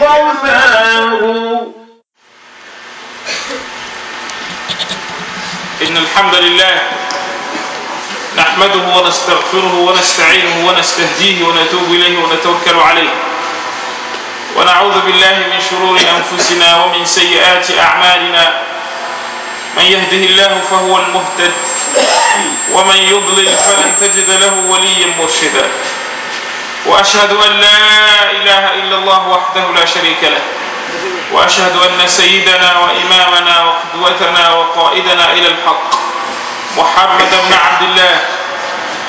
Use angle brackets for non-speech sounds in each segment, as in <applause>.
غوثاه إن الحمد لله نحمده ونستغفره ونستعينه ونستهديه ونتوب إليه ونتوكل عليه. ونعوذ بالله من شرور أنفسنا ومن سيئات أعمالنا. من يهده الله فهو المهتد ومن يضلل فلن تجد له وليا مرشدا. وأشهد أن لا إله إلا الله وحده لا شريك له. وأشهد أن سيدنا وإمامنا وقدوتنا وقائدنا إلى الحق. محمد بن عبد الله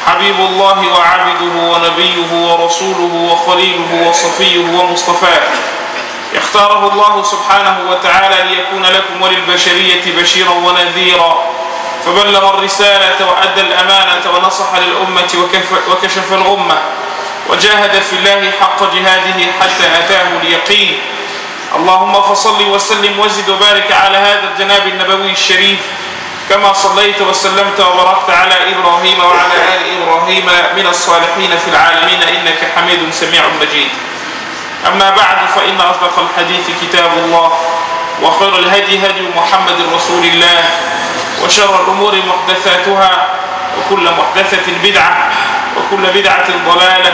حبيب الله وعبده ونبيه ورسوله وخليله وصفيه ومصطفاه. اختاره الله سبحانه وتعالى ليكون لكم وللبشرية بشيرا ونذيرا. فبلغ الرسالة وأدى الأمانة ونصح للأمة وكشف الغمة. وجاهد في الله حق جهاده حتى أتاه اليقين. اللهم فصل وسلم وزد وبارك على هذا الجناب النبوي الشريف. كما صليت وسلمت وباركت على إبراهيم وعلى آل إبراهيم من الصالحين في العالمين إنك حميد سميع مجيد. أما بعد فإن أصدق الحديث كتاب الله وخير الهدي هدي محمد رسول الله وشر الأمور محدثاتها وكل محدثة بدعة وكل بدعة ضلالة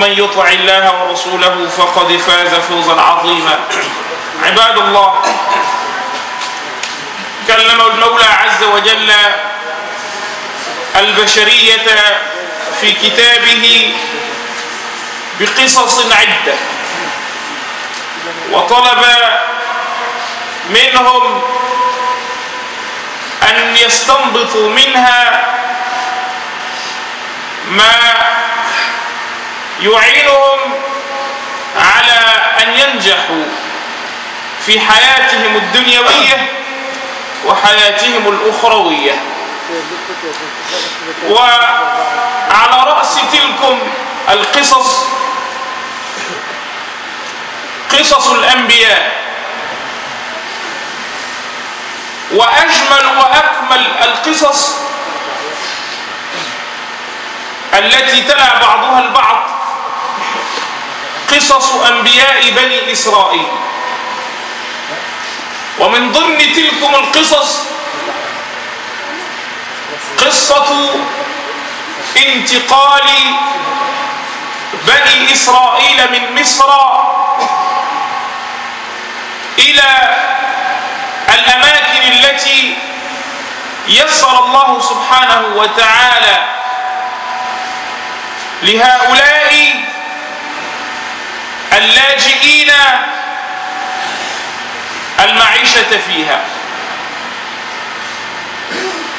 ومن يطع الله ورسوله فقد فاز فوزا عظيما. <clears throat> عباد الله كلم المولى عز وجل البشرية في كتابه بقصص عدة. وطلب منهم أن يستنبطوا منها ما يعينهم على أن ينجحوا في حياتهم الدنيوية وحياتهم الأخروية. وعلى رأس تلكم القصص قصص الأنبياء. وأجمل وأكمل القصص التي تلا بعضها البعض قصص أنبياء بني إسرائيل. ومن ضمن تلكم القصص قصة انتقال بني إسرائيل من مصر إلى الأماكن التي يسر الله سبحانه وتعالى لهؤلاء اللاجئين المعيشة فيها.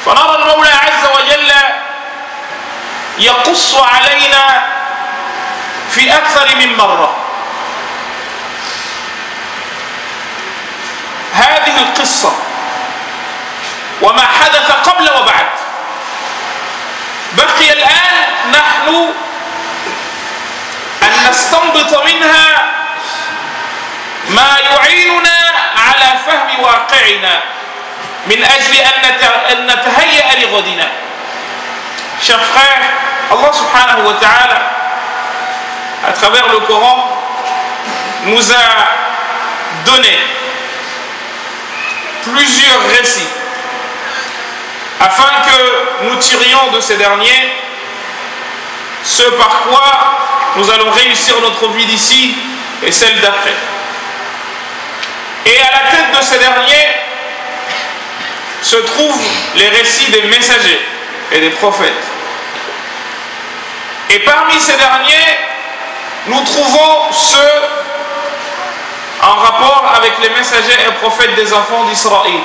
فنرى المولى عز وجل يقص علينا في أكثر من مرة. هذه القصة وما حدث قبل وبعد. بقي الآن نحن نستنبط منها ما يعيننا على فهم واقعنا من أجل أن نتهيأ لغدنا Chers frères, Allah subhanahu wa ta'ala, à travers le Coran, nous a donné plusieurs récits afin que nous tirions de ces derniers ce par quoi nous allons réussir notre vie d'ici et celle d'après. Et à la tête de ces derniers se trouvent les récits des messagers et des prophètes. Et parmi ces derniers, nous trouvons ceux en rapport avec les messagers et prophètes des enfants d'Israël,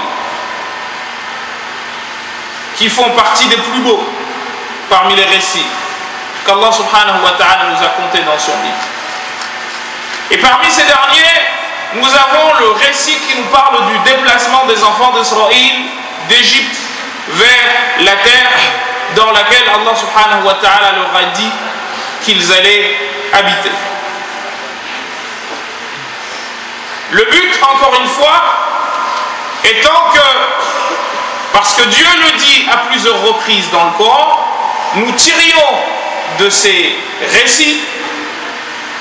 qui font partie des plus beaux parmi les récits qu'Allah subhanahu wa ta'ala nous a contés dans son livre. Et parmi ces derniers, nous avons le récit qui nous parle du déplacement des enfants d'Israël d'Égypte vers la terre dans laquelle Allah subhanahu wa ta'ala leur a dit qu'ils allaient habiter. Le but, encore une fois, étant que, parce que Dieu le dit à plusieurs reprises dans le Coran, nous tirions de ces récits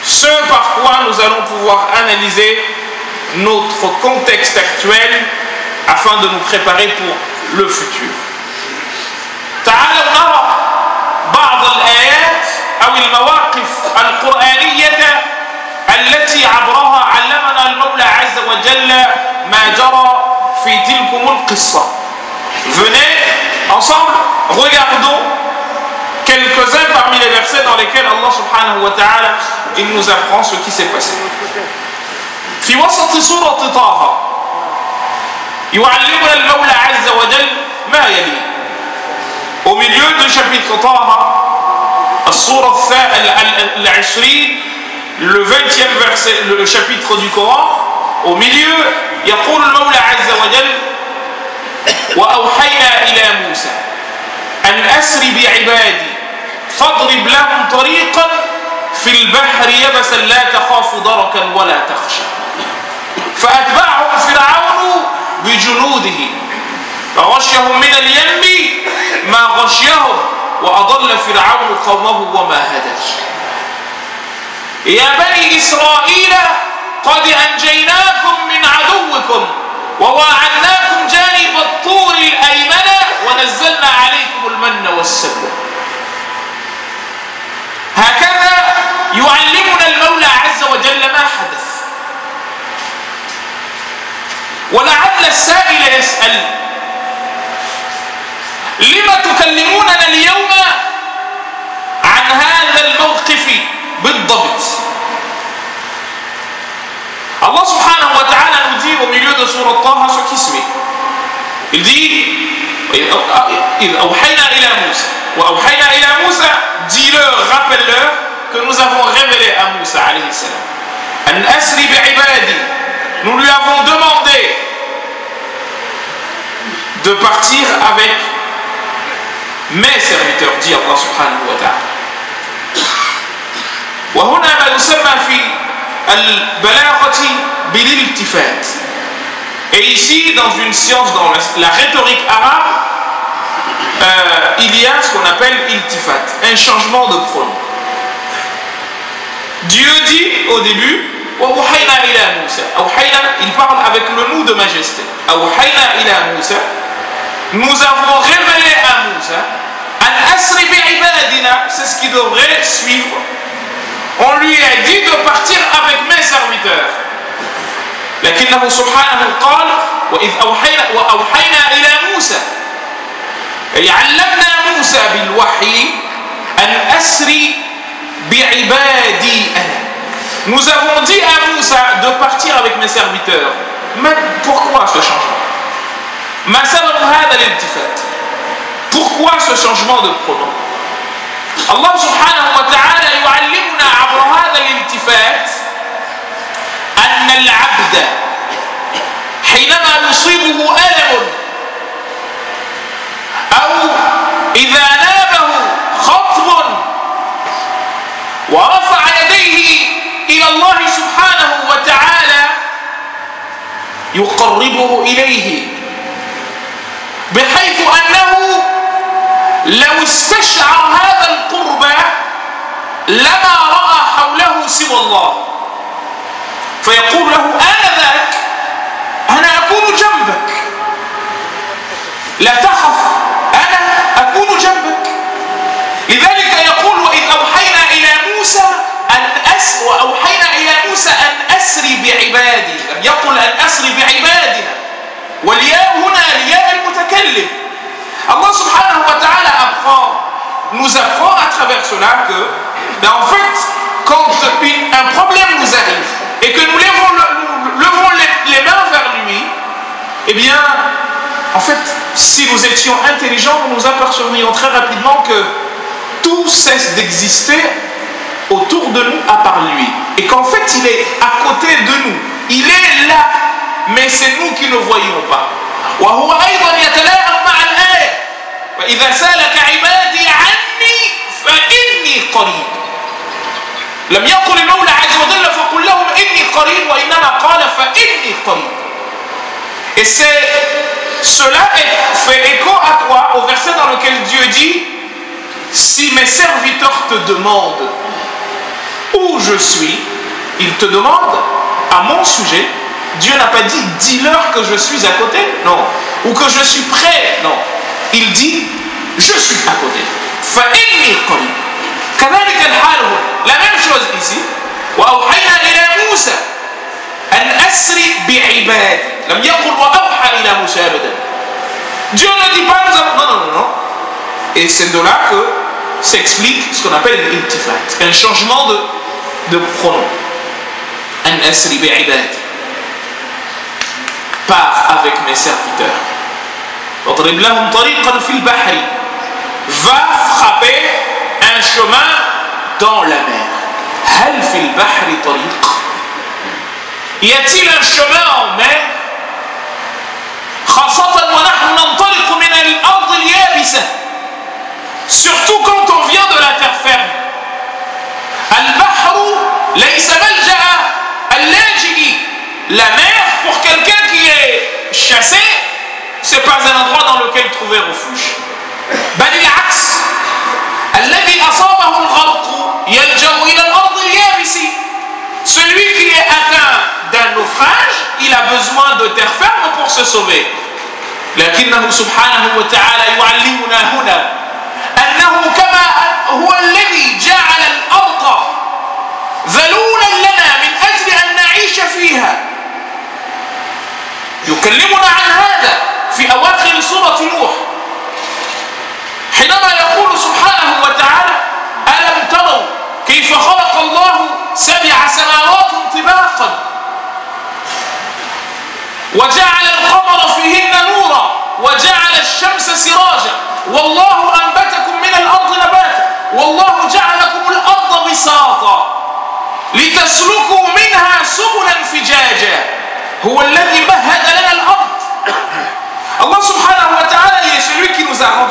ce par quoi nous allons pouvoir analyser notre contexte actuel afin de nous préparer pour le futur. تعالوا نرى بعض الآيات أو المواقف القرآنية التي عبرها علمنا المولى عز وجل ما جرى في تلكم القصة. Venez ensemble, regardons quelques-uns parmi les versets dans lesquels Allah subhanahu wa ta'ala il nous apprend ce qui s'est passé. في وسط سورة طه يعلمنا المولى عز وجل ما يلي au milieu du chapitre طه السورة العشرين le 20e verset le chapitre du Coran au milieu يقول المولى عز وجل وأوحينا إلى موسى أن أسر بعبادي فاضرب لهم طريقا في البحر يبسا لا تخاف دركا ولا تخشى. فأتبعهم فرعون بجنوده فغشيهم من اليم ما غشيهم وأضل فرعون قومه وما هدى. يا بني إسرائيل قد أنجيناكم من عدوكم وواعدناكم جانب الطور الأيمن ونزلنا عليكم المن والسلوى هكذا يعلمنا المولى عز وجل ما حدث. ولعل السائل يسأل لما تكلموننا اليوم عن هذا الموقف بالضبط؟ Allah subhanahu wa ta'ala nous dit au milieu de إذ أوحينا إلى موسى. وأوحينا إلى موسى dis-leur, rappelle-leur que nous avons révélé à Moussa alayhi salam أن أسري بعبادي nous lui avons demandé de partir avec mes serviteurs dit Allah subhanahu wa ta'ala وهنا ما يسمى في البلاغة بالالتفات et ici dans une science dans la, la rhétorique arabe euh, il y a ce qu'on appelle iltifat un changement de pronom Dieu dit au début il parle avec le nous de majesté nous avons révélé à Moussa c'est ce qui devrait suivre on lui a dit de partir avec mes serviteurs لكنه سبحانه قال وإذ أوحينا, وأوحينا إلى موسى أي علمنا موسى بالوحي أن أسري بعبادي أنا. Nous avons dit à Moussa de partir avec mes serviteurs. Mais pourquoi ce changement? الالتفات Pourquoi ce changement de pronom? الله سبحانه وتعالى يعلمنا عبر هذا الالتفات أن العبد حينما يصيبه ألم أو إذا نابه خطب ورفع يديه إلى الله سبحانه وتعالى يقربه إليه بحيث أنه لو استشعر هذا القرب لما رأى حوله سوى الله. فيقول له أنا ذاك أنا أكون جنبك. لا تخف أسري بعبادي لم يقل أن أسري بعبادنا والياء هنا الياء المتكلم Allah subhanahu wa ta'ala apprend, nous apprend à travers cela que, ben en fait, quand une, un problème nous arrive et que nous levons, nous levons les, les, mains vers lui, eh bien, en fait, si nous étions intelligents, nous nous apercevrions très rapidement que tout cesse d'exister autour de nous à part lui. Et qu'en fait, il est à côté de nous. Il est là, mais c'est nous qui ne voyons pas. وهو أيضا يتلاعب مع الآية وإذا سألك عبادي عني فإني قريب لم يقل المولى عز وجل فقل لهم إني قريب وإنما قال فإني قريب Et c'est cela fait écho à quoi Au verset dans lequel Dieu dit Si mes serviteurs te demandent où je suis, ils te demandent à mon sujet. Dieu n'a pas dit dis-leur que je suis à côté, non. Ou que je suis prêt, non. Il dit je suis à côté. La même chose ici. Dieu ne dit pas nous avons... Non, non, non, non. Et c'est de là que s'explique ce qu'on appelle l'التفات, un changement de, d'abord أن أسري بعبادي. Pars avec mes serviteurs واضرب لهم طريقا في البحر. Va frapper un chemin dans la mer هل في البحر طريق؟ y a-t-il un chemin en mer Surtout quand on vient de la terre ferme. البحر ليس ملجأ اللاجئ la mer pour quelqu'un qui est chassé c'est pas un endroit dans lequel trouver refuge بل العكس الذي أصابه الغرق يلجأ إلى الأرض اليابس celui qui est atteint d'un naufrage il a besoin de terre ferme pour se sauver لكنه سبحانه وتعالى يعلمنا هنا أنه كما هو الذي جعل الأرض ذلولا لنا من أجل أن نعيش فيها. يكلمنا عن هذا في أواخر سورة نوح. حينما يقول سبحانه وتعالى ألم تروا كيف خلق الله سبع سماوات طباقا؟ وجعل القمر فيهن نورا وجعل الشمس سراجا. والله أنبتكم من الأرض نباتا. والله جعلكم الأرض بساطا لتسلكوا منها سبلا فجاجا. هو الذي مهد لنا الأرض. الله سبحانه وتعالى هي celui qui nous a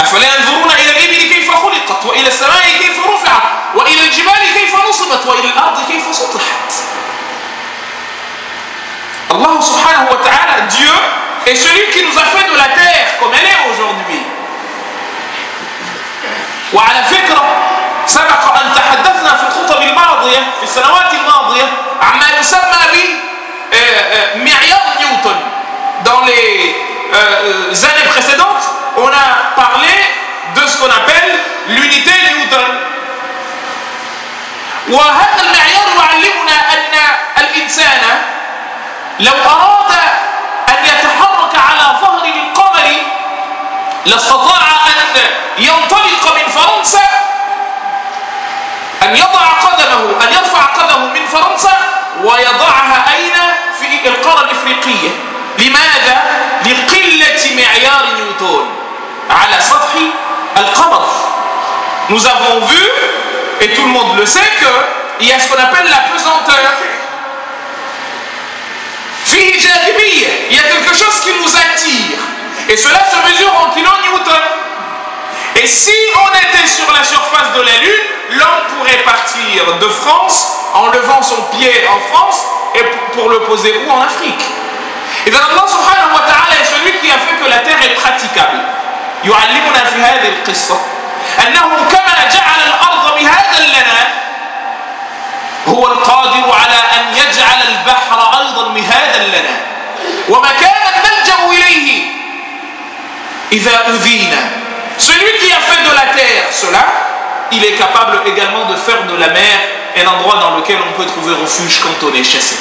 أفلا ينظرون إلى الإبل كيف خلقت؟ وإلى السماء كيف رفعت؟ وإلى الجبال كيف نصبت؟ وإلى الأرض كيف سطحت؟ الله سبحانه وتعالى ديو est celui qui nous a fait de la terre comme elle est aujourd'hui. وعلى فكرة سبق أن تحدثنا في الخطب الماضية في السنوات الماضية عما يسمى ب معيار نيوتن. Dans les euh, années précédentes on a parlé de ce qu'on appelle l'unité Newton. وهذا المعيار يعلمنا أن الإنسان لو أراد أن يتحرك على ظهر القمر لاستطاع أن ينطلق من فرنسا أن يضع قدمه أن يرفع قدمه من فرنسا ويضعها أين في القارة الإفريقية لماذا؟ لقلة معيار نيوتن على سطح القمر Nous avons vu, et tout le monde le sait, qu'il y a ce qu'on appelle la pesanteur il y a quelque chose qui nous attire. Et cela se mesure en kilonewton. Et si on était sur la surface de la Lune, l'homme pourrait partir de France en levant son pied en France et pour le poser où En Afrique. Et donc Allah subhanahu wa ta'ala est celui qui a fait que la terre est praticable. يعلمنا في هذه القصة أنه كما جعل الأرض بهذا اللنا هو القادر على أن يجعل البحر أيضا مهادا لنا ومكانا نلجأ إليه إذا أذينا celui qui a fait de la terre cela il est capable également de faire de la mer un endroit dans lequel on peut trouver refuge quand on est chassé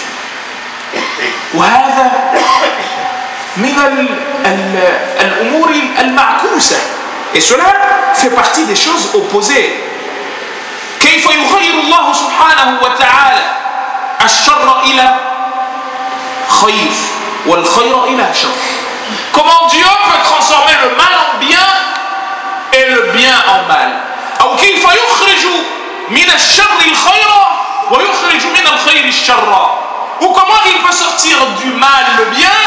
وهذا من الأمور المعكوسة et cela fait partie des choses opposées كيف يغير الله سبحانه وتعالى الشر إلى خير والخير إلى شر Comment Dieu peut transformer le mal en bien et le bien en mal أو كيف يخرج يخرج من الشر الخير ويخرج من الخير الشر ou comment il peut sortir du mal le bien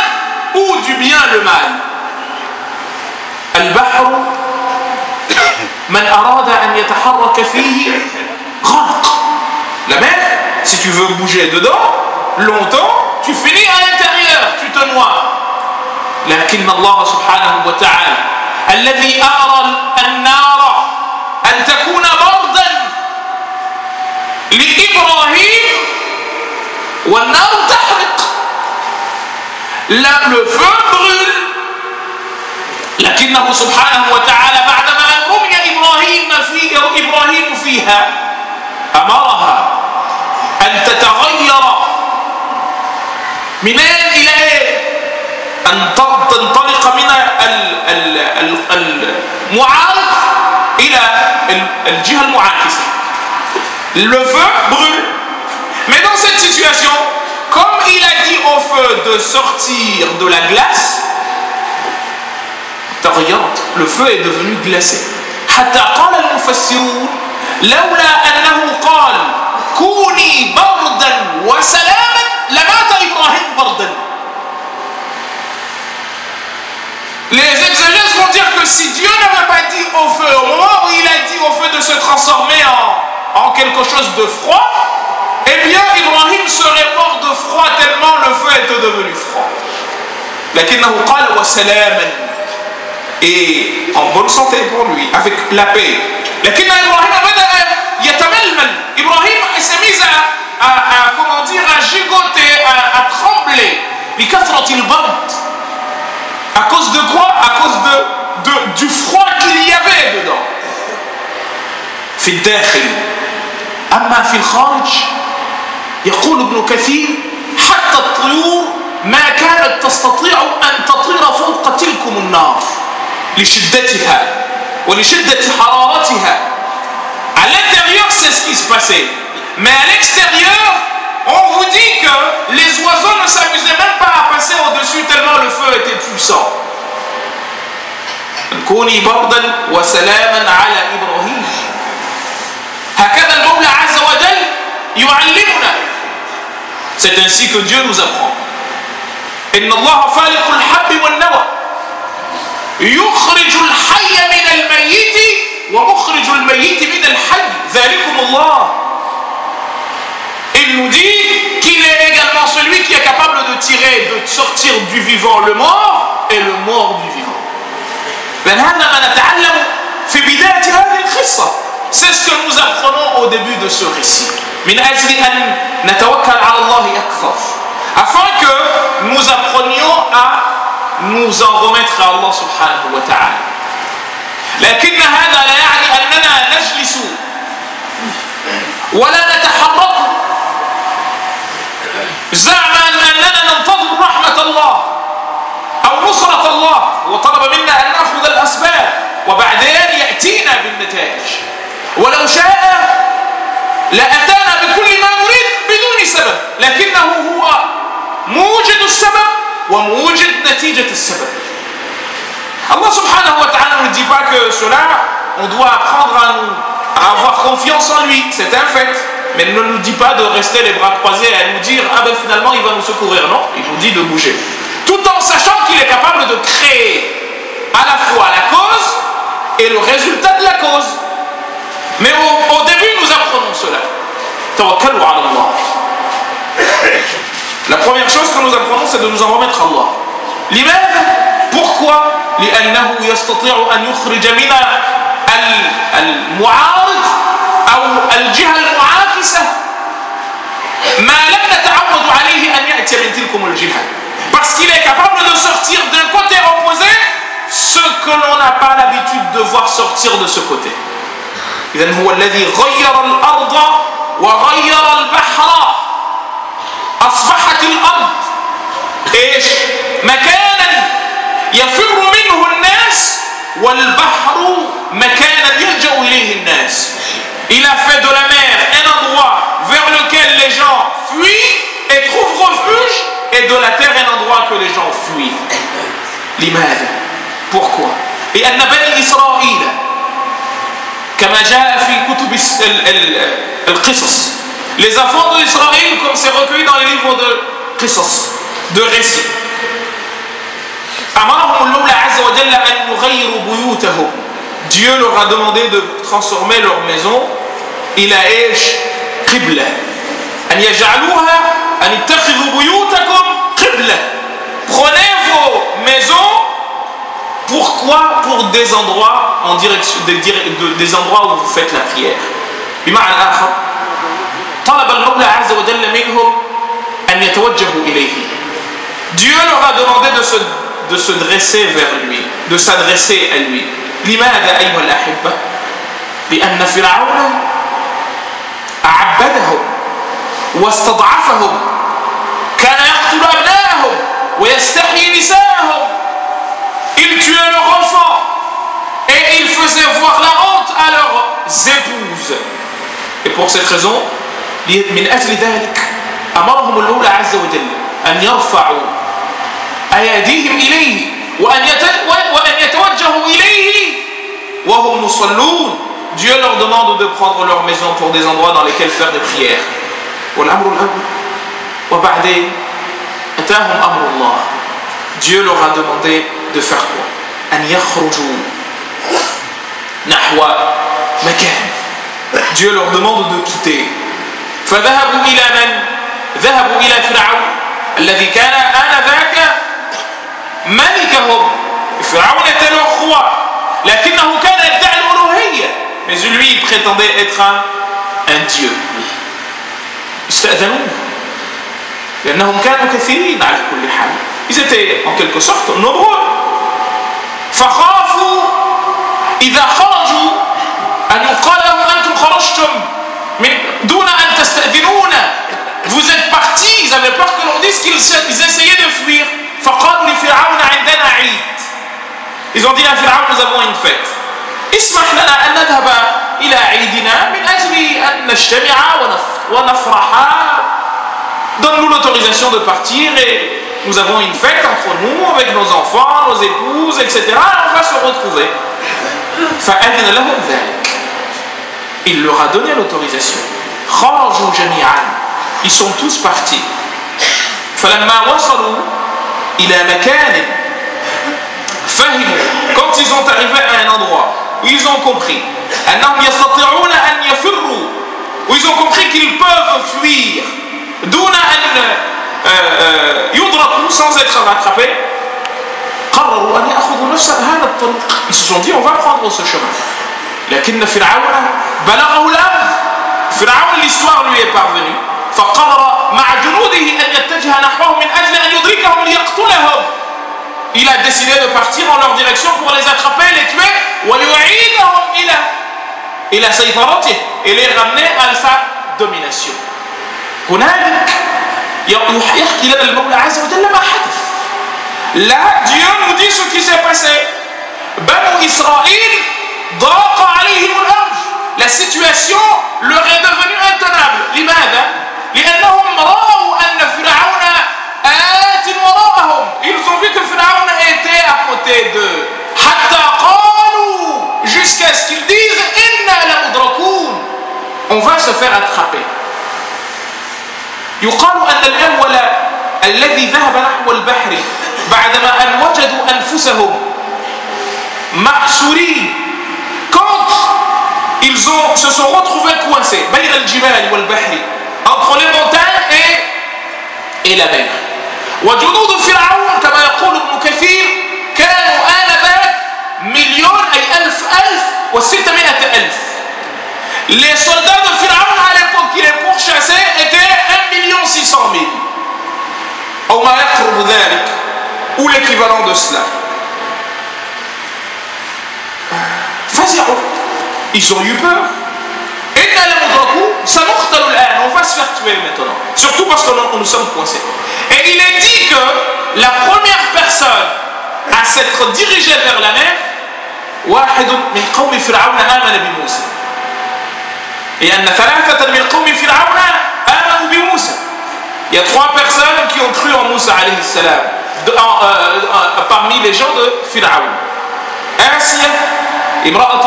ou du bien le mal البحر من أراد أن يتحرك فيه <coughs> غرق la mer si tu veux bouger dedans longtemps tu finis à l'intérieur tu te noies لكن الله سبحانه وتعالى الذي أرى النار أن تكون بردا لإبراهيم والنار تحرق. لا le لكنه سبحانه وتعالى بعدما أن رمي إبراهيم فيه إبراهيم فيها أمرها أن تتغير من أن تنطلق من المعارض إلى الجهة المعاكسة. Le feu brûle. Mais dans cette situation comme il a dit au feu de sortir de la glace تغيرت le feu est devenu glacé. حتى قال المفسرون لولا أنه قال كوني بردا وسلاما لمات إبراهيم بردا Les exégèses vont dire que si Dieu n'avait pas dit au feu, au moment où il a dit au feu de se transformer en, en quelque chose de froid, eh bien, Ibrahim serait mort de froid tellement le feu était devenu froid. Et en bonne santé pour lui, avec la paix. Ibrahim s'est mis à, à, à, comment dire, à gigoter, à, à trembler. À cause de quoi à cause de, de du froid qu'il y avait dedans في الداخل أما في الخارج يقول ابن كثير حتى الطيور ما كانت تستطيع أن تطير فوق تلكم النار لشدتها ولشدة حرارتها à l'intérieur c'est ce qui se passait mais à l'extérieur on vous dit que les oiseaux ne s'amusaient même pas à passer au-dessus tellement le feu était puissant. كوني بردا وسلاما على إبراهيم. هكذا المولى عز وجل يعلمنا. C'est ainsi que إن الله فالق الحب والنوى يخرج الحي من الميت ومخرج الميت من الحي ذلكم الله. المدير également celui qui est capable de tirer de sortir du vivant le mort et le mort du vivant لأن هذا ما نتعلم في بداية هذه القصة c'est ce que nous apprenons au début de ce récit من أجل أن نتوكل على الله أكثر afin que nous apprenions à nous en remettre à Allah subhanahu wa ta'ala لكن هذا لا يعني أننا نجلس ولا نتحرك زعما أننا ننتظر رحمة الله أو نصرة الله. وطلب منا أن نأخذ الأسباب وبعدين يأتينا بالنتائج. ولو شاء لأتانا بكل ما نريد بدون سبب لكنه هو موجد السبب وموجد نتيجة السبب. Allah subhanahu wa ta'ala ne dit pas que cela, on doit apprendre à, nous, à avoir confiance en lui, c'est un fait. Mais il ne nous dit pas de rester les bras croisés et à nous dire, ah ben finalement il va nous secourir. Non, il nous dit de bouger. Tout en sachant qu'il est capable de créer à la fois la cause et le résultat de la cause. Mais au, au début, nous apprenons cela. Tawakkalu ala Allah. La première chose que nous apprenons, c'est de nous en remettre à Allah. لماذا؟ Pourquoi لأنه يستطيع أن يخرج من المعارض أو الجهة المعاكسة ما لم نتعود عليه أن يأتي من تلكم الجهة. Parce qu'il est capable de sortir d'un côté opposé ce que l'on n'a pas l'habitude de voir sortir de ce côté. إذن هو الذي غير الأرض وغير البحر. أصبحت الأرض إيش؟ مكانا يفر منه الناس والبحر مكانا يلجأ إليه الناس. Il a fait de la mer un endroit vers lequel les gens fuient et trouvent refuge et de la terre un endroit que les gens fuient. لماذا؟ Pourquoi؟ لأن بني إسرائيل كما جاء في كتب Qisas. Les enfants d'Israël, comme c'est recueilli dans les livres de Qisas, de récits. Dieu leur a demandé de transformer leur maison il a قبلة أن يجعلوها أن اتخذوا بيوتكم قبلة prenez vos maisons pourquoi pour des endroits en direction des, des endroits où vous faites la prière بمعنى آخر طلب المولى عز وجل منهم أن يتوجهوا إليه Dieu leur a demandé de se, de se dresser vers lui de s'adresser à lui لماذا أيها الأحبة؟ لأن فرعون أعبدهم واستضعفهم كان يقتل أبنائهم ويستحيي نساءهم il tuait leurs enfants et il faisait voir la honte à leurs épouses et pour cette raison من أجل ذلك أمرهم المولى عز وجل أن يرفعوا أيديهم إليه وأن يتوجهوا إليه وهم مصلون Dieu leur demande de prendre leur maison pour des endroits dans lesquels faire des prières. Dieu leur a demandé de faire quoi Dieu leur demande de quitter فذهبوا إلى من؟ ذهبوا إلى فرعون الذي كان آنذاك ملكهم فرعون était leur roi لكنه كان يدعي الألوهية mais lui il prétendait être un, un dieu استأذنوه لأنهم كانوا كثيرين على كل حال ils étaient en quelque sorte nombreux فخافوا إذا خرجوا أن يقال لهم أنتم خرجتم من دون أن تستأذنون vous êtes partis ils avaient peur que l'on dise qu'ils essayaient de fuir فقالوا لفرعون عندنا عيد ils ont dit à Pharaon nous avons une fête اسمح لنا أن نذهب إلى عيدنا من أجل أن نجتمع ونفرح Donne-nous l'autorisation de partir et nous avons une fête entre nous avec nos enfants, nos épouses, etc. Et on va se retrouver. فأذن لهم ذلك. Il leur a donné l'autorisation. خرجوا جميعا. Ils sont tous partis. فلما وصلوا إلى مكان فهموا quand ils sont arrivés à un endroit où ils ont compris où ils ont compris qu'ils peuvent fuir sans être rattrapés ils se sont dit on va prendre ce chemin لكن فرعون بلغه الأمر فرعون l'histoire lui est parvenue فقرر مع جنوده أن يتجه نحوهم من أجل أن يدركهم ليقتلهم il a décidé de partir en leur direction pour les attraper, les tuer, et les ramener à sa domination. Là, Dieu nous dit ce qui s'est passé. Banu Israël, la situation leur est devenue intenable. لماذا؟ لأنهم رأوا أن فرعون آت وراءهم. Ils ont vu que Pharaon était à côté حتى قالوا jusqu'à ce إنا لمدركون on va se faire attraper. يقال أن الأول الذي ذهب نحو البحر بعدما أن وجدوا أنفسهم مأسورين. Quand ils ont se sont بين الجبال والبحر. entre les montagnes et, et la mer وجنود فرعون كما يقول ابن كثير كانوا آنذاك مليون أي ألف ألف وستمائة ألف Les soldats de Pharaon à l'époque qui les pourchassaient étaient 1 million 600 000. أو ما يقرب ذلك ou l'équivalent de cela. فزعوا ils ont eu peur. إنا لمدركون سنقتل الآن on va se faire tuer maintenant. Surtout parce que nous, nous sommes coincés. Et il est dit que la première personne à s'être dirigée vers la mer واحد من قوم فرعون آمن بموسى لأن ثلاثة من قوم فرعون آمنوا بموسى Il y a trois personnes qui ont cru en Moussa alayhi salam de, en, euh, euh, parmi les gens de Pharaon. Asiya, امرأة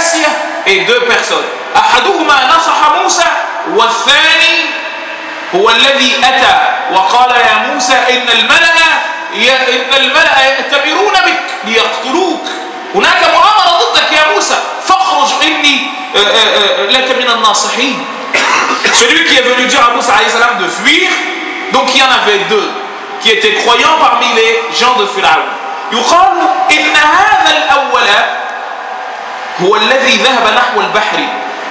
فرعون ورجلان ورجلان personnes أحدهما نصح موسى والثاني هو الذي أتى وقال يا موسى إن الملأ إن الملأ يأتمرون بك ليقتلوك. هناك مؤامرة ضدك يا موسى. فاخرج إني آه، آه، آه، لك من الناصحين. <coughs> Celui qui est venu dire à Moussa salam de fuir, donc il y en avait deux qui étaient croyants parmi les gens de Pharaon. يقال إن هذا الأول هو الذي ذهب نحو البحر.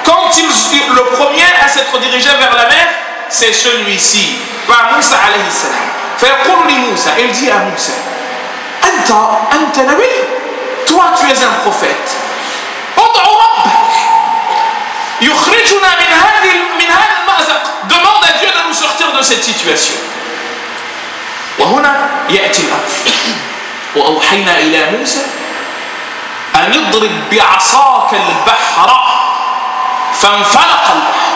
Quand il, le premier à s'être dirigé vers la mer, c'est celui-ci, par Moussa alayhi salam. فيقول لموسى, il dit à Moussa, أنت أنت نبي, toi tu es un prophète. ادع ربك يخرجنا من هذه من هذا المأزق demande à Dieu de nous sortir de cette situation وهنا يأتي الأمر وأوحينا إلى موسى أن اضرب بعصاك البحر فانفلق البحر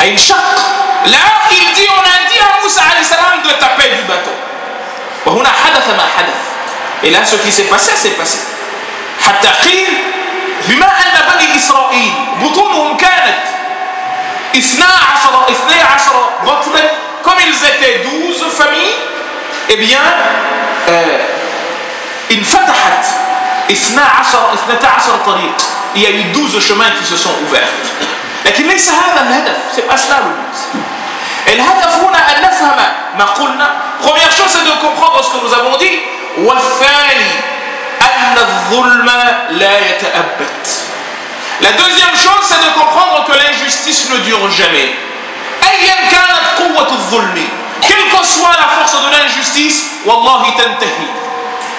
أي انشق لا il dit on a dit à Moussa alayhi salam de taper du bateau وهنا حدث ما حدث et là ce qui s'est passé s'est passé حتى قيل بما أن بني إسرائيل بطونهم كانت اثنا عشر اثني عشر بطنا comme ils étaient douze familles eh bien euh, انفتحت طريق il y a eu douze chemins qui se sont ouverts لكن ليس هذا الهدف c'est pas cela le but الهدف هنا أن نفهم ما قلنا première chose c'est de comprendre ce que nous avons dit والثاني أن الظلم لا يتأبد La deuxième chose, c'est de comprendre que l'injustice ne dure jamais. أيا كانت قوة الظلم quelle que soit la force de l'injustice والله تنتهي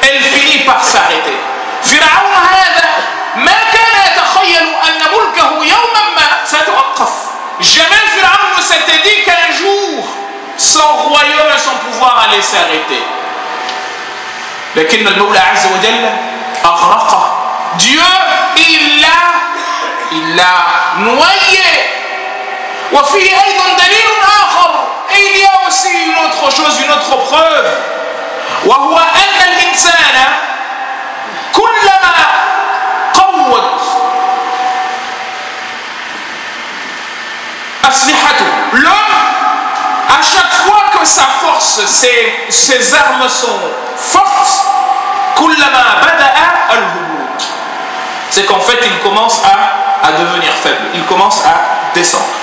elle finit par s'arrêter فرعون هذا ما كان يتخيل أن ملكه يوما ما سيتوقف. جمال فرعون ستدي كان جور son royaume et son pouvoir لكن المولى عز وجل اغرقه Dieu il l'a noyé. وفي أيضا دليل آخر. Il y a aussi une autre chose une autre preuve. وهو أن الإنسان كلما قوت أسلحته l'homme à chaque fois que sa force ses, ses armes sont fortes c'est qu'en fait il commence à, à devenir faible il commence à descendre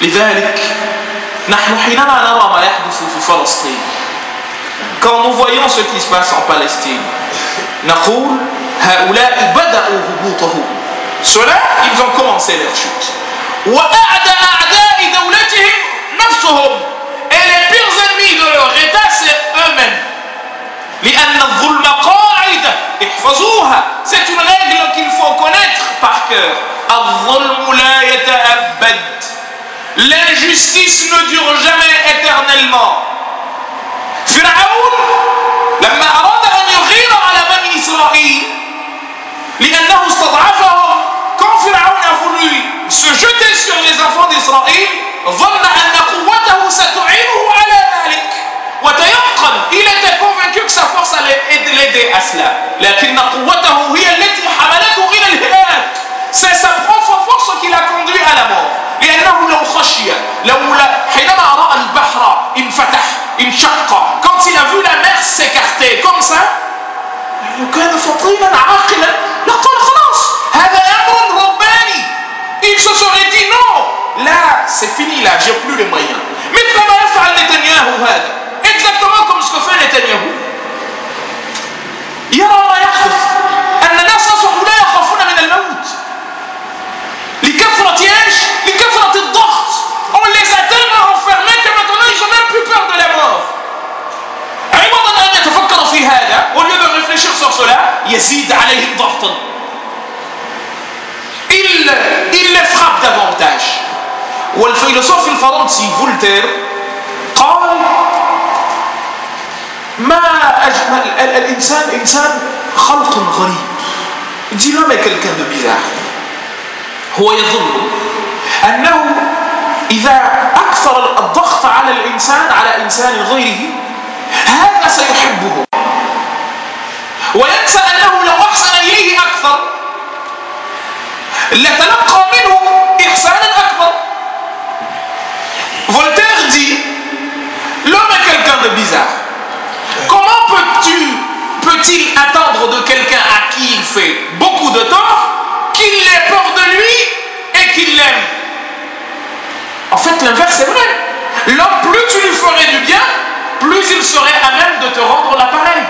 لذلك نحن حينما نرى ما يحدث في فلسطين quand nous voyons ce qui se passe en Palestine نقول هؤلاء بدأوا هبوطهم ceux-là ils ont commencé leur chute وأعدى أعداء دولتهم نفسهم et les pires ennemis de leur état c'est eux-mêmes لأن الظلم قاعدة احفظوها c'est une règle qu'il faut connaître par cœur الظلم لا يتأبد l'injustice ne dure jamais éternellement فرعون لما Voulu se jeter sur les enfants d'Israël il était convaincu que sa force allait l'aider à cela c'est sa propre force qui l'a conduit à la mort لأنه لو خشي لولا حينما رأى البحر انفتح انشق quand il a vu la mer s'écarter comme ça لو كان فطينا عاقلا لقال خلاص هذا أمر رباني il se serait dit non là c'est fini là j'ai plus les moyens مثل ما يفعل نتنياهو هذا exactement comme ce que fait نتنياهو يرى ما يحدث أن الناس أصبحوا لا يخافون من الموت لكثرة إيش لكثرة الضغط on les a tellement enfermés que maintenant ils ont même plus peur de la mort عوضا أن يتفكر في هذا au lieu de réfléchir sur cela يزيد عليهم ضغطا. il les frappe davantage والفيلسوف الفرنسي فولتير قال ما أجمل الإنسان إنسان خلق غريب. l'homme est quelqu'un de هو يظن أنه إذا أكثر الضغط على الإنسان على إنسان غيره هذا سيحبه. وينسى أنه لو أحسن إليه أكثر لتلقى منه إحسانا أكبر Voltaire dit l'homme est quelqu'un de bizarre comment peux-tu peut-il attendre de quelqu'un à qui il fait beaucoup de tort qu'il ait peur de lui et qu'il l'aime en fait l'inverse est vrai l'homme plus tu lui ferais du bien plus il serait à même de te rendre l'appareil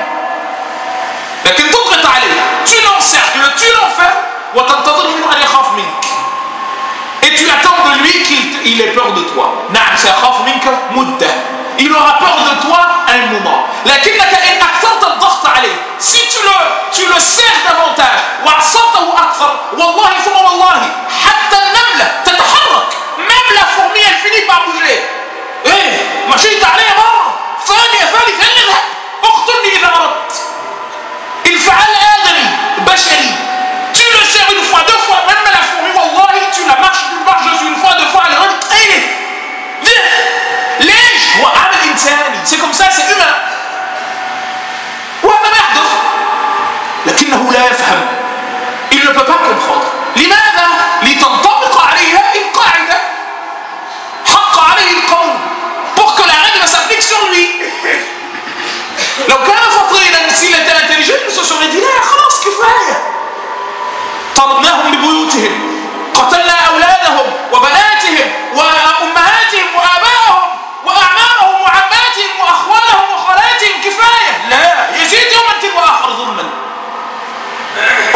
لكن تضغط عليه tu l'encercles tu l'enfermes وتنتظر منه أن يخاف منك. Et tu attends de lui qu'il ait peur de toi. نعم سيخاف منك مدة. Il aura peur de toi un moment. لكنك إن أكثرت الضغط عليه si tu le, tu le serres davantage وعصرته أكثر والله ثم والله حتى النملة تتحرك. même la fourmi elle finit par bouger. إيه مشيت عليه مرة. ثانية ثالثة اذهب اقتلني إذا أردت. الفعال آدمي بشري tu le sers une fois, deux fois, même la fourmi, wallahi, tu la marches, tu marches dessus une fois, deux fois, elle rentre, allez, viens. ليش؟ هو عمل إنساني، c'est comme ça, c'est humain. وهذا يحدث. لكنه لا يفهم. Il ne peut pas comprendre. لماذا؟ لتنطبق عليه القاعدة. حق عليه القول. Pour que la règle s'applique sur lui. لو كان il se serait dit لا خلاص كفاية. طردناهم ببيوتهم قتلنا أولادهم وبناتهم وأمهاتهم وآبائهم وأعمامهم وعماتهم وأخوالهم وخالاتهم كفاية لا يزيد يوما تلو آخر ظلما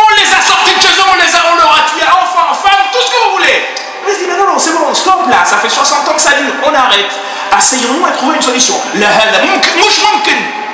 On les a sortis de chez eux, on les a, on leur a tué enfants, femmes, tout ce que vous voulez. Mais dit, mais non, non, c'est bon, stop là, ça fait 60 ans que ça dure, on arrête. Essayons-nous à trouver une solution. لا هذا ممكن مش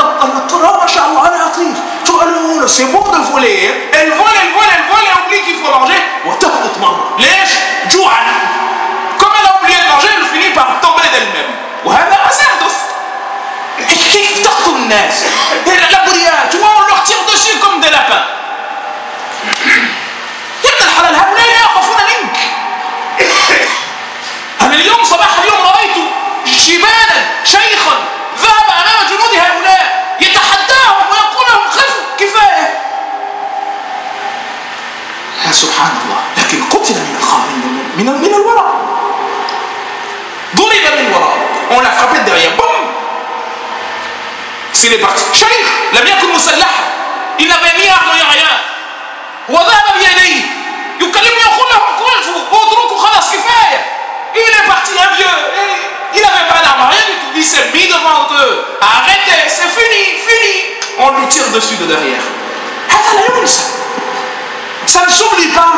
oh ما أجمل الطير ما شاء الله أنا أطير تقول vole elle vole elle vole elle oublie qu'il faut manger وتهبط مرة ليش؟ جوعا elle a oublié de manger elle finit par tomber d'elle-même وهذا ما سيحدث كيف تقتل الناس الأبرياء tu vois on leur tire dessus comme des lapins يا ابن الحلال هؤلاء لا يخافون منك أنا اليوم صباح اليوم رأيت شبانا شيخا ذهب أمام جنود هؤلاء يتحداهم ويقول لهم خفوا كفاية. يا سبحان الله لكن قتل من الخارج من من الوراء. ضرب من وراء. On l'a frappé de derrière. Boum s'il est parti. شيخ لم يكن مسلحا. Il n'avait ni arme ni rien وذهب بيديه. يكلمهم يقول لهم كفوا اتركوا خلاص كفاية. Il est parti un vieux. il n'avait pas d'arme rien du tout il s'est mis devant eux arrêtez c'est fini fini on lui tire dessus de derrière هذا لا ينسى ça ne s'oublie pas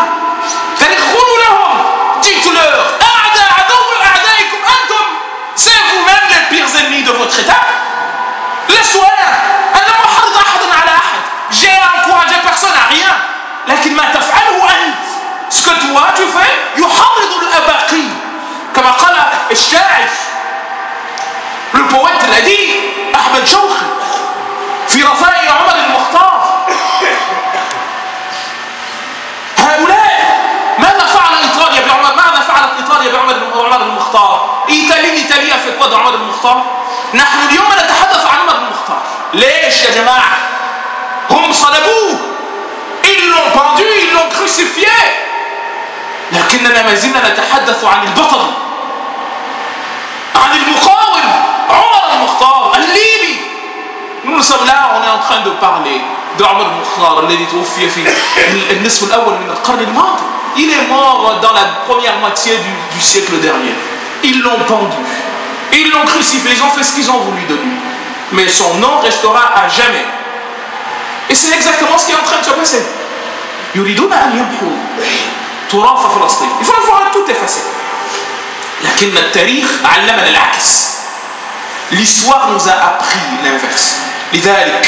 c'est-à-dire قولوا لهم dites-leur أعدى عدو أعدائكم أنتم c'est vous-même les pires ennemis de votre état laisse-toi là أنا ما حرض أحد على أحد j'ai encouragé personne à rien لكن ما تفعله أنت ce que toi tu fais يحرض الأباقي كما قال الشاعر l'a dit أحمد شوقي في رثاء عمر المختار. هؤلاء ماذا فعل إيطاليا بعمر ماذا فعلت إيطاليا بعمر عمر المختار؟ إيطاليا إيطاليا في قوة عمر المختار؟ نحن اليوم نتحدث عن عمر المختار. ليش يا جماعة؟ هم صلبوه. Ils l'ont pendu ils l'ont crucifié. لكننا ما زلنا نتحدث عن البطل. عن المقاوم عمر المختار الليبي nous sommes là on est en train de parler de عمر المختار الذي توفي في النصف الأول من القرن الماضي il est mort dans la première moitié du, du siècle dernier ils l'ont pendu ils l'ont crucifié ils ont fait ce qu'ils ont voulu de lui mais son nom restera à jamais et c'est exactement ce qui est en train de se passer يريدون أن يمحوا تراث فلسطين il faut il faut tout effacer لكن التاريخ علمنا العكس. L'histoire nous a appris لذلك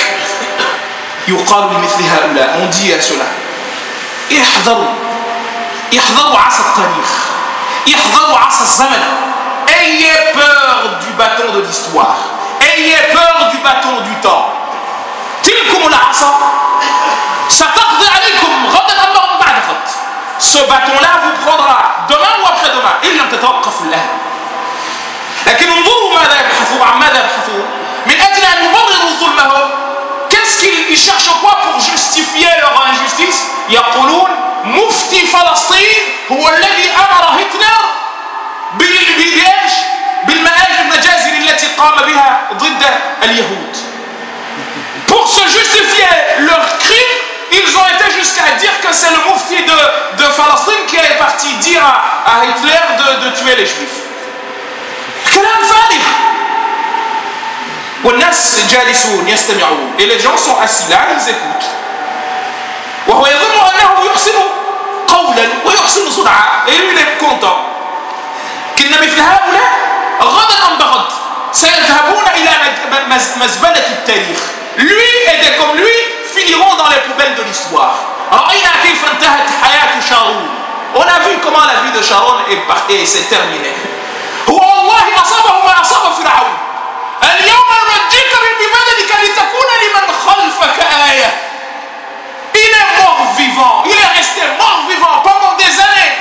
يقال لمثل هؤلاء on dit à cela احذروا يحضروا عصا التاريخ يحضروا عصا الزمن. Ayez peur du bâton de l'histoire. Ayez peur du bâton du temps. تلكم العصا. ستقضي عليكم غدا أم ce bâton-là vous prendra demain ou après-demain. إن لم تتوقفوا الله لكن انظروا ماذا يبحثون عن ماذا يبحثون. من أجل أن يبرروا ظلمهم qu'est-ce qu'ils cherchent quoi pour justifier leur يقولون مفتي فلسطين هو الذي أمر هتلر بالإيش بالمآجر المجازر التي قام بها ضد اليهود. Pour se justifier leur crime Ils ont été jusqu'à dire que c'est le mufti de, de Palestine qui est parti dire à, à Hitler de, de, tuer les juifs. Et les gens sont assis là, ils écoutent. Et lui, il est content. Lui était comme lui finiront dans les poubelles de l'histoire رأينا كيف انتهت حياة شارون on a vu comment la vie de Sharon est, et s'est terminée هو والله أصابه ما أصاب فرعون اليوم ننجيك ببدنك لتكون لمن خلفك آية Il est mort vivant, il est resté mort vivant pendant des années.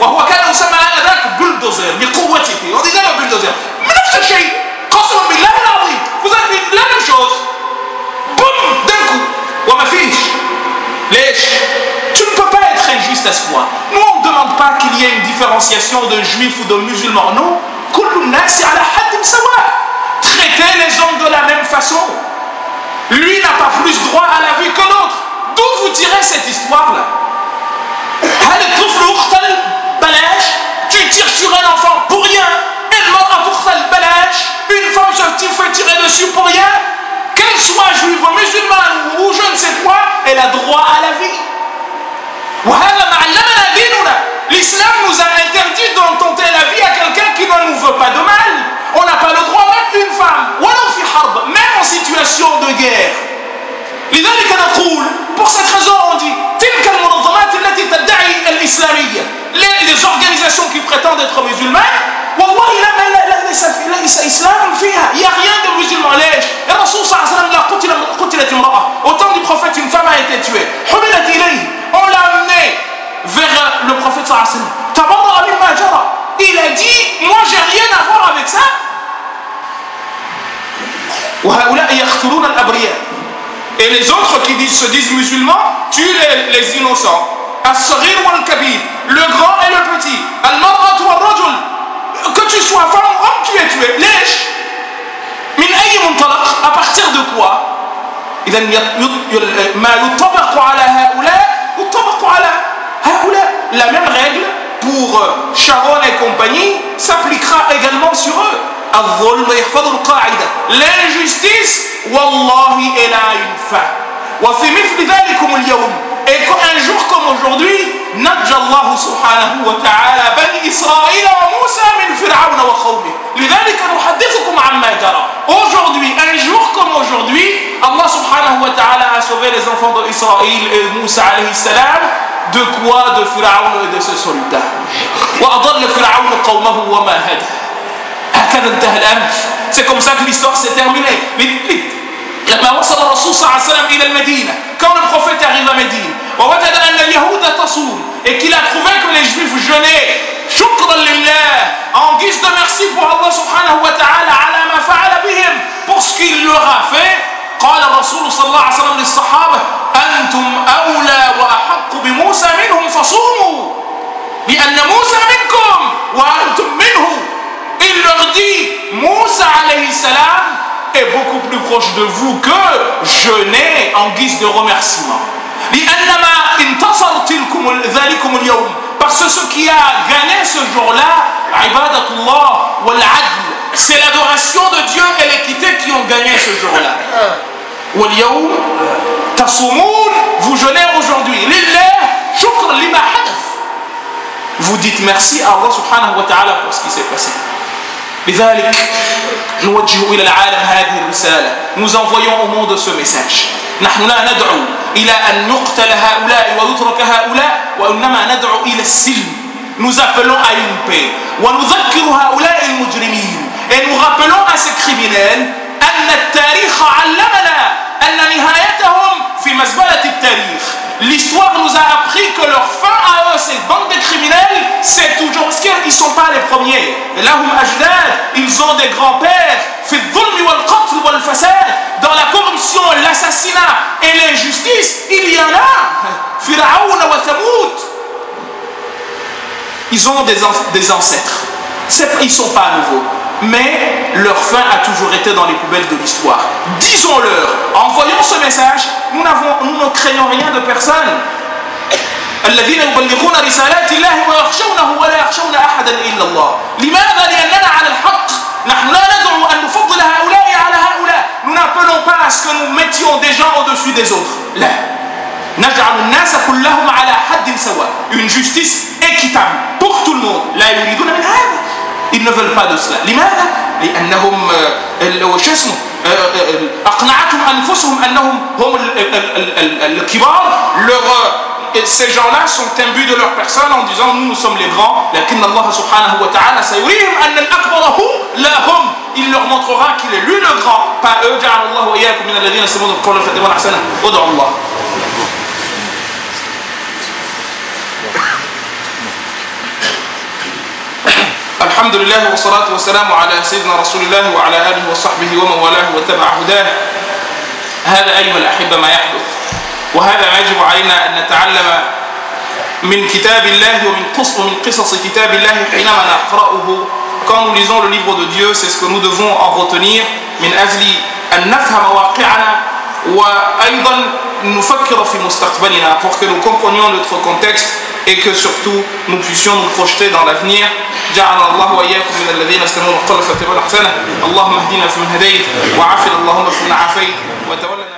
وهو كان يسمى آنذاك بلدوزر بقوته on disait le bulldozer نفس الشيء قسما بالله العظيم vous avez la même chose boum d'un coup وما فيش ليش tu ne peux pas être injuste à ce point nous on ne demande pas qu'il y ait une différenciation de juifs ou de musulmans non كل الناس على حد سواء traiter les hommes de la même façon lui n'a pas plus droit à la vie que l'autre d'où vous tirez cette histoire là هل الطفل يقتل بلاش tu tires sur un enfant pour rien المرأة تقتل بلاش une femme se fait tirer dessus pour rien qu'elle soit juive ou musulmane ou je ne sais quoi elle a droit à la vie وهذا ما علمنا ديننا l'islam nous a interdit d'ententer la vie à quelqu'un qui ne nous veut pas de mal on n'a pas le droit même une femme ولو في حرب même en situation de guerre لذلك نقول pour cette raison on dit تلك المنظمات التي تدعي الإسلامية les, les organisations qui prétendent être musulmanes والله لا لا ليس ليس إسلام فيها il y a rien de musulman ليش الرسول صلى الله عليه وسلم لا قتل قتلت امرأة au temps du prophète une femme a été tuée حملت إليه on l'a amenée vers le prophète صلى الله عليه وسلم تبرأ مما جرى il a dit moi j'ai rien à voir avec ça وهؤلاء يقتلون الأبرياء Et les autres qui disent, se disent musulmans tuent les, les innocents. As-saghir wal kabir, le grand et le petit. Al-mar'at wal rajul, que tu sois femme ou homme, tu es tué. Lèche. Min ayi muntalaq, à partir de quoi إذا ما يطبق على هؤلاء يطبق على هؤلاء la même règle pour Sharon et compagnie s'appliquera également sur eux الظلم يحفظ القاعدة l'injustice والله elle a une fin وفي مثل ذلكم اليوم Et un jour comme aujourd'hui نجى الله سبحانه وتعالى بني إسرائيل وموسى من فرعون وقومه لذلك نحدثكم عما جرى aujourd'hui un jour comme aujourd'hui Allah subhanahu wa ta'ala a sauvé les enfants d'Israël et Moussa alayhi salam de quoi de Pharaon et de ses soldats وأضل فرعون قومه وما هدى هكذا انتهى الأمر c'est comme ça que l'histoire s'est terminée لما وصل الرسول صلى الله عليه وسلم إلى المدينة quand le prophète arrive à Médine ووجد أن اليهود تصوم. Et qu'il a trouvé que les juifs jeûnaient. شكرا لله. En guise de merci pour Allah subhanahu wa ta'ala على ما فعل بهم. Pour ce qu'il leur a fait قال الرسول صلى الله عليه وسلم للصحابة أنتم أولى وأحق بموسى منهم فصوموا. لأن موسى منكم وأنتم منه. Il leur dit alayhi salam est beaucoup plus proche de vous que jeûner en guise de remerciement. Parce que ce qui a gagné ce jour-là, c'est l'adoration de Dieu et l'équité qui ont gagné ce jour-là. Vous jeûnez aujourd'hui. Vous dites merci à Allah subhanahu wa ta'ala pour ce qui s'est passé. لذلك نوجه إلى العالم هذه الرسالة. Nous envoyons au monde ce message. نحن لا ندعو إلى أن يقتل هؤلاء ويترك هؤلاء وإنما ندعو إلى السلم. Nous appelons à une paix. ونذكر هؤلاء المجرمين. Et nous rappelons à ces criminels أن التاريخ علمنا أن نهايتهم في مزبلة التاريخ L'histoire nous a appris que leur fin à eux, ces bandes de criminels, c'est toujours parce qu'ils ne sont pas les premiers. Lahum ajdad, ils ont des grands-pères. Dans la corruption, l'assassinat et l'injustice, il y en a. Fir'aoun wa Ils ont des, des ancêtres. Ils ne sont pas nouveaux mais leur fin a toujours été dans les poubelles de l'histoire. Disons-leur, envoyons ce message, nous, nous ne craignons rien de personne. الذين يبلغون رسالات الله ويخشونه ولا يخشون احدا الا الله لماذا لاننا على الحق نحن لا ندعو ان نفضل هؤلاء على هؤلاء nous n'appelons pas à ce que nous mettions des gens au-dessus des autres لا نجعل الناس كلهم على حد سواء une justice équitable pour tout le monde لا يريدون من هذا Ils ne veulent pas de cela. لماذا؟ لأنهم وش اسمه؟ أقنعتهم أنفسهم أنهم هم الكبار. leur ces gens-là sont imbus de leur personne en disant nous nous sommes les grands. لكن الله سبحانه وتعالى سيريهم أن الأكبر هو لا هم. Il leur montrera qu'il est lui le grand pas eux. جعل الله وإياكم من الذين يستمعون القول فاتبعون أحسنه ادعوا الله. الحمد لله والصلاة والسلام على سيدنا رسول الله وعلى آله وصحبه ومن والاه واتبع هداه هذا أيها الأحبة ما يحدث وهذا ما يجب علينا أن نتعلم من كتاب الله ومن قصص من قصص كتاب الله حينما نقرأه quand nous lisons le livre de Dieu c'est ce que nous devons en retenir. من أجل أن نفهم واقعنا وأيضا نفكر في مستقبلنا pour que nous comprenions notre contexte et que surtout nous puissions nous projeter dans l'avenir. جعلنا الله وإياكم من الذين استمعوا القول فاتبعوا أحسنه اللهم اهدنا فيمن هديت وعافنا اللهم فيمن عافيت. وتولى